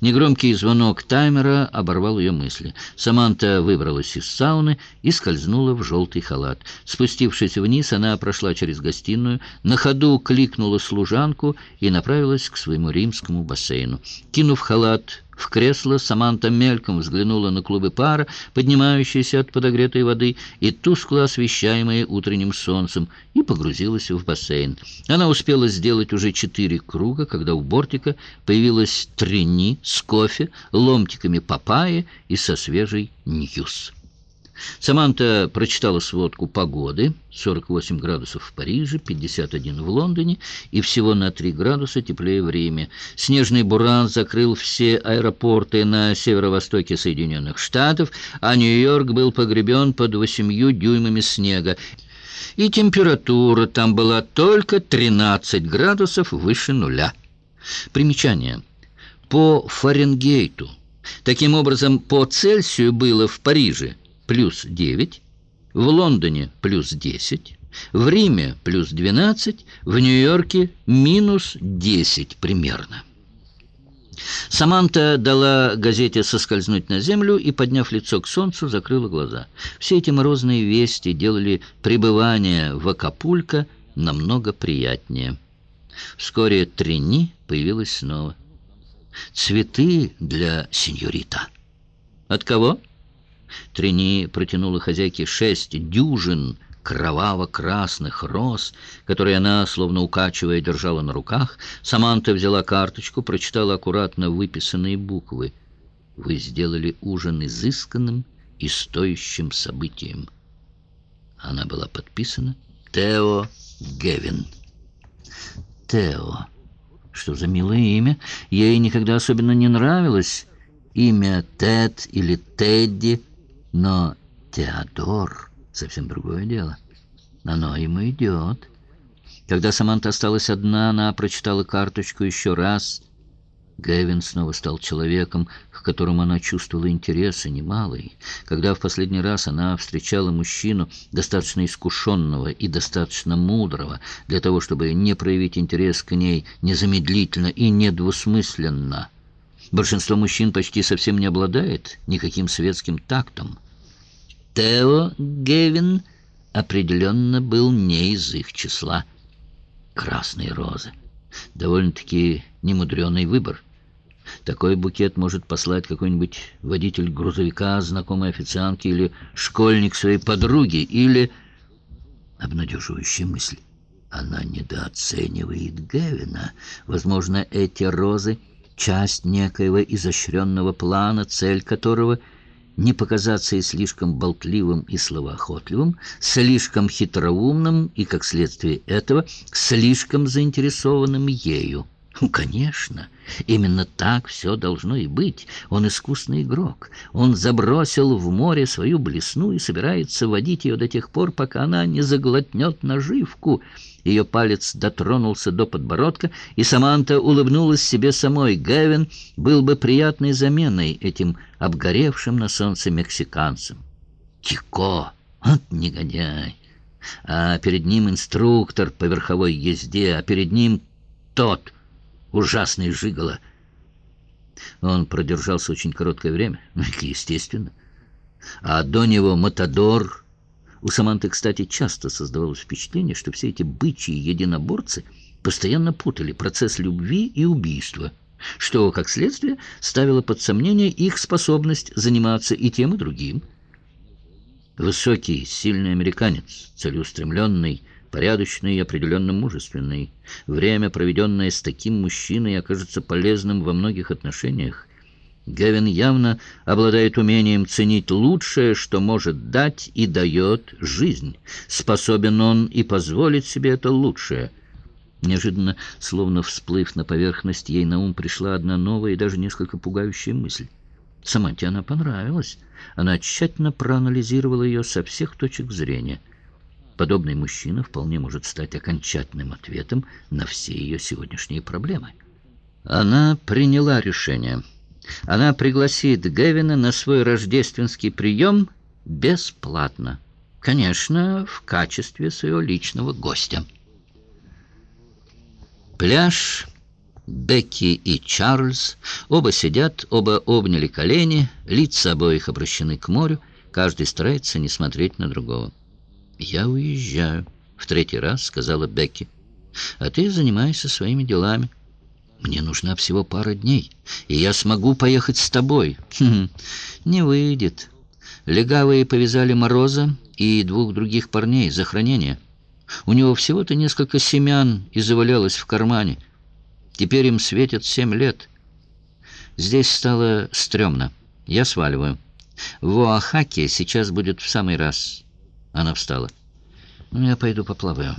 Негромкий звонок таймера оборвал ее мысли. Саманта выбралась из сауны и скользнула в желтый халат. Спустившись вниз, она прошла через гостиную, на ходу кликнула служанку и направилась к своему римскому бассейну. Кинув халат в кресло Саманта мельком взглянула на клубы пара, поднимающиеся от подогретой воды и тускло освещаемые утренним солнцем, и погрузилась в бассейн. Она успела сделать уже четыре круга, когда у бортика появилась трени с кофе, ломтиками папайи и со свежей ньюс. Саманта прочитала сводку погоды. 48 градусов в Париже, 51 в Лондоне и всего на 3 градуса теплее в Риме. Снежный буран закрыл все аэропорты на северо-востоке Соединенных Штатов, а Нью-Йорк был погребен под 8 дюймами снега. И температура там была только 13 градусов выше нуля. Примечание. По Фаренгейту. Таким образом, по Цельсию было в Париже плюс 9, в Лондоне плюс 10, в Риме плюс 12, в Нью-Йорке минус 10 примерно. Саманта дала газете соскользнуть на землю и, подняв лицо к солнцу, закрыла глаза. Все эти морозные вести делали пребывание в Акапулько намного приятнее. Вскоре Трини появилась снова. «Цветы для сеньорита». «От кого?» Трени протянула хозяйке шесть дюжин кроваво-красных роз, которые она, словно укачивая, держала на руках. Саманта взяла карточку, прочитала аккуратно выписанные буквы. «Вы сделали ужин изысканным и стоящим событием». Она была подписана «Тео Гевин». «Тео». Что за милое имя? Ей никогда особенно не нравилось имя Тед или Тедди, но Теодор — совсем другое дело. Оно ему идет. Когда Саманта осталась одна, она прочитала карточку еще раз. Гэвин снова стал человеком, к которому она чувствовала интерес, и немалый. Когда в последний раз она встречала мужчину, достаточно искушенного и достаточно мудрого, для того, чтобы не проявить интерес к ней незамедлительно и недвусмысленно. Большинство мужчин почти совсем не обладает никаким светским тактом. Тео Гевин определенно был не из их числа. Красные розы. Довольно-таки немудренный выбор. Такой букет может послать какой-нибудь водитель грузовика, знакомой официантки или школьник своей подруги, или... Обнадеживающая мысль. Она недооценивает Гевина. Возможно, эти розы — часть некоего изощренного плана, цель которого — не показаться и слишком болтливым и словоохотливым, слишком хитроумным и, как следствие этого, слишком заинтересованным ею. Ну, конечно, именно так все должно и быть. Он искусный игрок. Он забросил в море свою блесну и собирается водить ее до тех пор, пока она не заглотнет наживку. Ее палец дотронулся до подбородка, и Саманта улыбнулась себе самой. Гевин был бы приятной заменой этим обгоревшим на солнце мексиканцам. Тико! Вот негодяй! А перед ним инструктор по верховой езде, а перед ним тот — ужасный жигало. Он продержался очень короткое время, естественно. А до него Матадор... У Саманты, кстати, часто создавалось впечатление, что все эти бычьи единоборцы постоянно путали процесс любви и убийства, что, как следствие, ставило под сомнение их способность заниматься и тем, и другим. Высокий, сильный американец, целеустремленный, порядочный и определенно мужественный. Время, проведенное с таким мужчиной, окажется полезным во многих отношениях. Гевин явно обладает умением ценить лучшее, что может дать и дает жизнь. Способен он и позволить себе это лучшее. Неожиданно, словно всплыв на поверхность, ей на ум пришла одна новая и даже несколько пугающая мысль. Саманте она понравилась. Она тщательно проанализировала ее со всех точек зрения — Подобный мужчина вполне может стать окончательным ответом на все ее сегодняшние проблемы. Она приняла решение. Она пригласит Гевина на свой рождественский прием бесплатно. Конечно, в качестве своего личного гостя. Пляж Бекки и Чарльз. Оба сидят, оба обняли колени, лица обоих обращены к морю, каждый старается не смотреть на другого. «Я уезжаю», — в третий раз сказала Бекки. «А ты занимайся своими делами. Мне нужна всего пара дней, и я смогу поехать с тобой». Хм, «Не выйдет». Легавые повязали Мороза и двух других парней за хранение. У него всего-то несколько семян и завалялось в кармане. Теперь им светит семь лет. Здесь стало стрёмно. Я сваливаю. В Оахаке сейчас будет в самый раз. Она встала. Ну, я пойду поплаваю.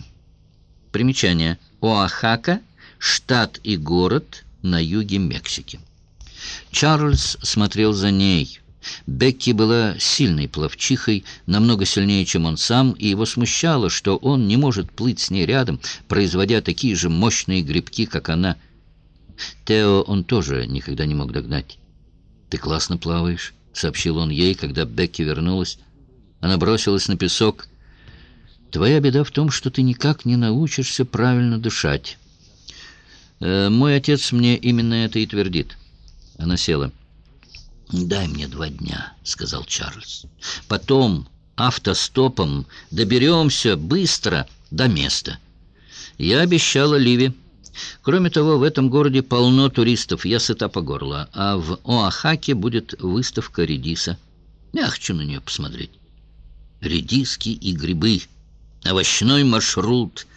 Примечание. Оахака — штат и город на юге Мексики. Чарльз смотрел за ней. Бекки была сильной пловчихой, намного сильнее, чем он сам, и его смущало, что он не может плыть с ней рядом, производя такие же мощные грибки, как она — Тео он тоже никогда не мог догнать. «Ты классно плаваешь», — сообщил он ей, когда Бекки вернулась. Она бросилась на песок. «Твоя беда в том, что ты никак не научишься правильно дышать». Э, «Мой отец мне именно это и твердит». Она села. «Дай мне два дня», — сказал Чарльз. «Потом автостопом доберемся быстро до места». Я обещала Ливи. Кроме того, в этом городе полно туристов, я сыта по горло, а в Оахаке будет выставка редиса. Я хочу на нее посмотреть. Редиски и грибы, овощной маршрут.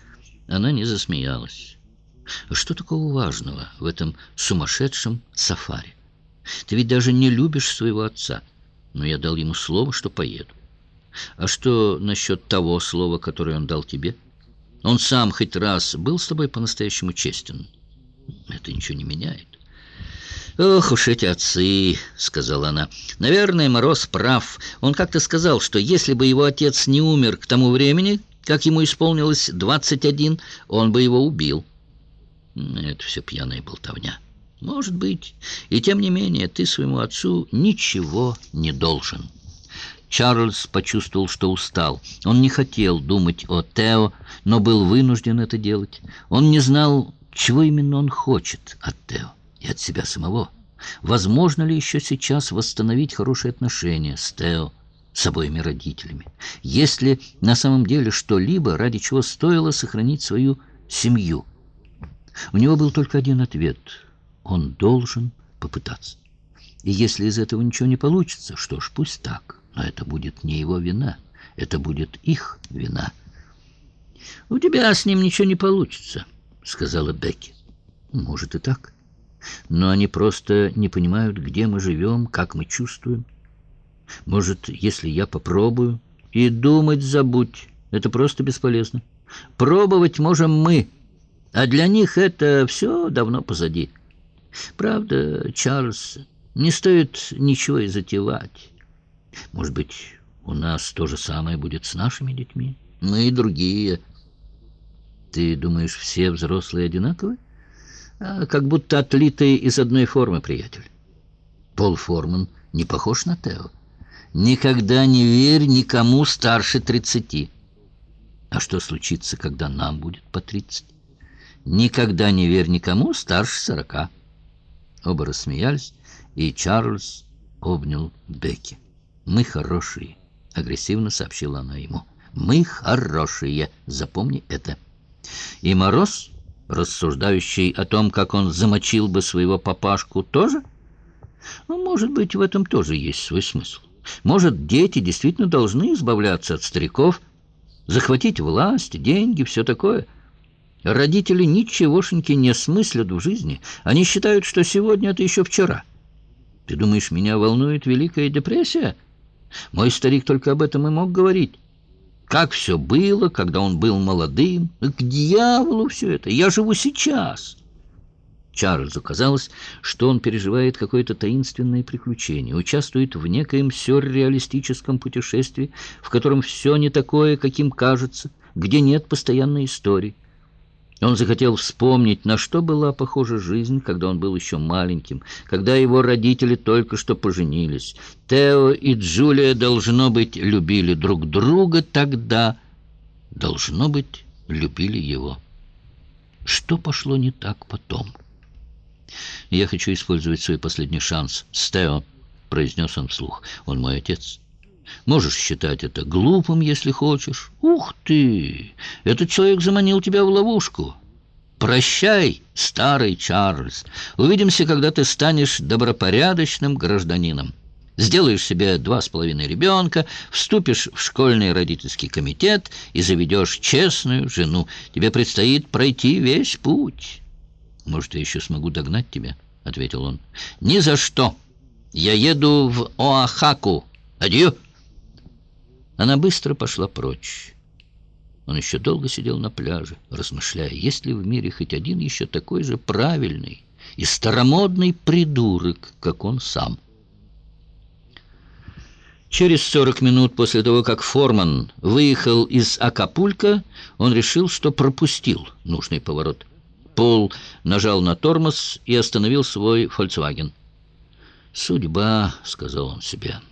Она не засмеялась. Что такого важного в этом сумасшедшем сафари? Ты ведь даже не любишь своего отца, но я дал ему слово, что поеду. А что насчет того слова, которое он дал тебе?» Он сам хоть раз был с тобой по-настоящему честен. Это ничего не меняет. «Ох уж эти отцы!» — сказала она. «Наверное, Мороз прав. Он как-то сказал, что если бы его отец не умер к тому времени, как ему исполнилось двадцать один, он бы его убил». Это все пьяная болтовня. Может быть. И тем не менее, ты своему отцу ничего не должен». Чарльз почувствовал, что устал. Он не хотел думать о Тео, но был вынужден это делать. Он не знал, чего именно он хочет от Тео и от себя самого. Возможно ли еще сейчас восстановить хорошие отношения с Тео, с обоими родителями? Есть ли на самом деле что-либо, ради чего стоило сохранить свою семью? У него был только один ответ. Он должен попытаться. И если из этого ничего не получится, что ж, пусть так. Но это будет не его вина, это будет их вина. «У тебя с ним ничего не получится», — сказала Бекки. «Может и так. Но они просто не понимают, где мы живем, как мы чувствуем. Может, если я попробую, и думать забудь, это просто бесполезно. Пробовать можем мы, а для них это все давно позади. Правда, Чарльз, не стоит ничего и затевать». Может быть, у нас то же самое будет с нашими детьми? Мы и другие. Ты думаешь, все взрослые одинаковые? А, как будто отлитые из одной формы, приятель. Пол Форман не похож на Тео. Никогда не верь никому старше тридцати. А что случится, когда нам будет по тридцать? Никогда не верь никому старше сорока. Оба рассмеялись, и Чарльз обнял Бекки. «Мы хорошие», — агрессивно сообщила она ему. «Мы хорошие, запомни это». И Мороз, рассуждающий о том, как он замочил бы своего папашку, тоже? Ну, может быть, в этом тоже есть свой смысл. Может, дети действительно должны избавляться от стариков, захватить власть, деньги, все такое. Родители ничегошеньки не смыслят в жизни. Они считают, что сегодня это еще вчера. Ты думаешь, меня волнует Великая депрессия?» Мой старик только об этом и мог говорить. Как все было, когда он был молодым. К дьяволу все это. Я живу сейчас. Чарльзу казалось, что он переживает какое-то таинственное приключение, участвует в некоем сюрреалистическом путешествии, в котором все не такое, каким кажется, где нет постоянной истории. Он захотел вспомнить, на что была похожа жизнь, когда он был еще маленьким, когда его родители только что поженились. Тео и Джулия, должно быть, любили друг друга тогда, должно быть, любили его. Что пошло не так потом? «Я хочу использовать свой последний шанс, Стео», — произнес он вслух. «Он мой отец». Можешь считать это глупым, если хочешь. Ух ты! Этот человек заманил тебя в ловушку. Прощай, старый Чарльз. Увидимся, когда ты станешь добропорядочным гражданином. Сделаешь себе два с половиной ребенка, вступишь в школьный родительский комитет и заведешь честную жену. Тебе предстоит пройти весь путь. Может, я еще смогу догнать тебя, — ответил он. Ни за что. Я еду в Оахаку. Адью. Она быстро пошла прочь. Он еще долго сидел на пляже, размышляя, есть ли в мире хоть один еще такой же правильный и старомодный придурок, как он сам. Через сорок минут после того, как Форман выехал из Акапулька, он решил, что пропустил нужный поворот. Пол нажал на тормоз и остановил свой «Фольксваген». «Судьба», — сказал он себе, —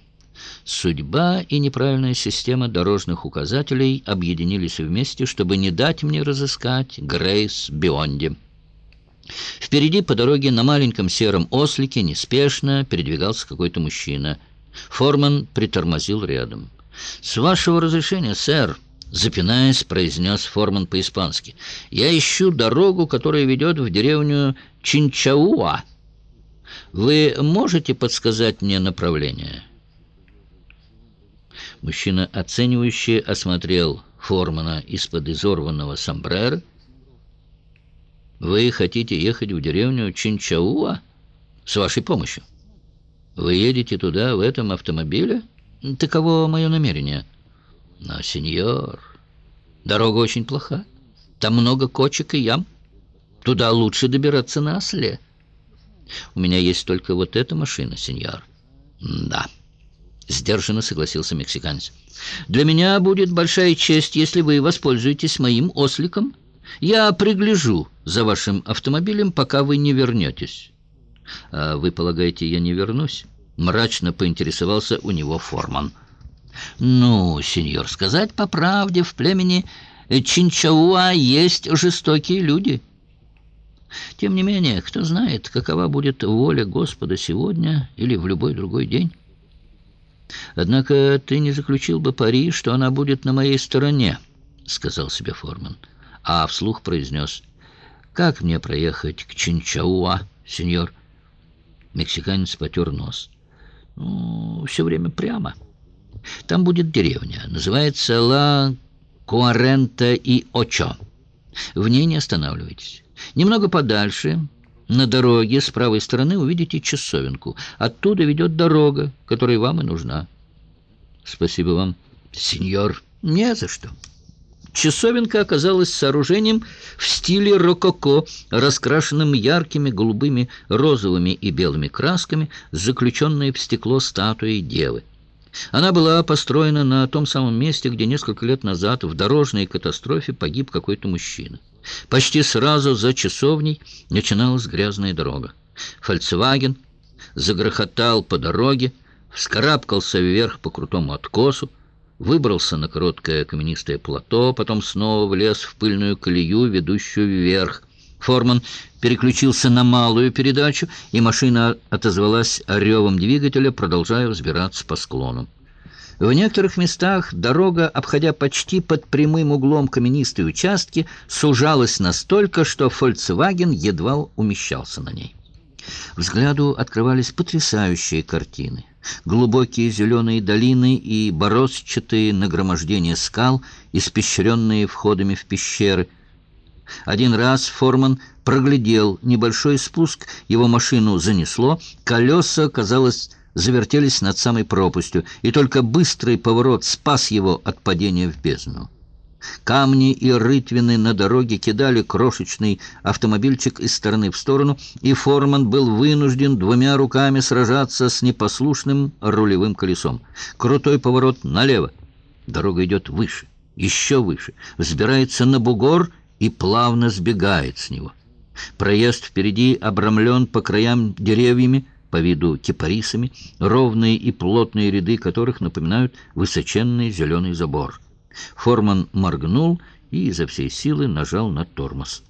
Судьба и неправильная система дорожных указателей объединились вместе, чтобы не дать мне разыскать Грейс Бионди. Впереди по дороге на маленьком сером ослике неспешно передвигался какой-то мужчина. Форман притормозил рядом. «С вашего разрешения, сэр», — запинаясь, произнес Форман по-испански, «я ищу дорогу, которая ведет в деревню Чинчауа. Вы можете подсказать мне направление?» Мужчина, оценивающе осмотрел Формана из-под изорванного сомбрера. «Вы хотите ехать в деревню Чинчауа с вашей помощью? Вы едете туда в этом автомобиле? Таково мое намерение». «Но, сеньор, дорога очень плоха. Там много кочек и ям. Туда лучше добираться на осле. У меня есть только вот эта машина, сеньор». «Да». — сдержанно согласился мексиканец. «Для меня будет большая честь, если вы воспользуетесь моим осликом. Я пригляжу за вашим автомобилем, пока вы не вернетесь». «А вы полагаете, я не вернусь?» — мрачно поинтересовался у него Форман. «Ну, сеньор, сказать по правде, в племени Чинчауа есть жестокие люди». Тем не менее, кто знает, какова будет воля Господа сегодня или в любой другой день. «Однако ты не заключил бы пари, что она будет на моей стороне», — сказал себе Форман. А вслух произнес, «Как мне проехать к Чинчауа, сеньор?» Мексиканец потер нос. «Ну, все время прямо. Там будет деревня. Называется Ла Куарента и Очо. В ней не останавливайтесь. Немного подальше на дороге с правой стороны увидите часовенку. Оттуда ведет дорога, которая вам и нужна. Спасибо вам, сеньор. Не за что. Часовенка оказалась сооружением в стиле рококо, раскрашенным яркими голубыми, розовыми и белыми красками, заключенной в стекло статуей девы. Она была построена на том самом месте, где несколько лет назад в дорожной катастрофе погиб какой-то мужчина. Почти сразу за часовней начиналась грязная дорога. «Фольксваген» загрохотал по дороге, вскарабкался вверх по крутому откосу, выбрался на короткое каменистое плато, потом снова влез в пыльную колею, ведущую вверх. Форман переключился на малую передачу, и машина отозвалась ревом двигателя, продолжая взбираться по склону. В некоторых местах дорога, обходя почти под прямым углом каменистые участки, сужалась настолько, что «Фольксваген» едва умещался на ней. Взгляду открывались потрясающие картины. Глубокие зеленые долины и бороздчатые нагромождения скал, испещренные входами в пещеры. Один раз Форман проглядел небольшой спуск, его машину занесло, колеса, казалось, завертелись над самой пропастью, и только быстрый поворот спас его от падения в бездну. Камни и рытвины на дороге кидали крошечный автомобильчик из стороны в сторону, и Форман был вынужден двумя руками сражаться с непослушным рулевым колесом. Крутой поворот налево. Дорога идет выше, еще выше, взбирается на бугор и плавно сбегает с него. Проезд впереди обрамлен по краям деревьями, по виду кипарисами, ровные и плотные ряды которых напоминают высоченный зеленый забор. Форман моргнул и изо всей силы нажал на тормоз.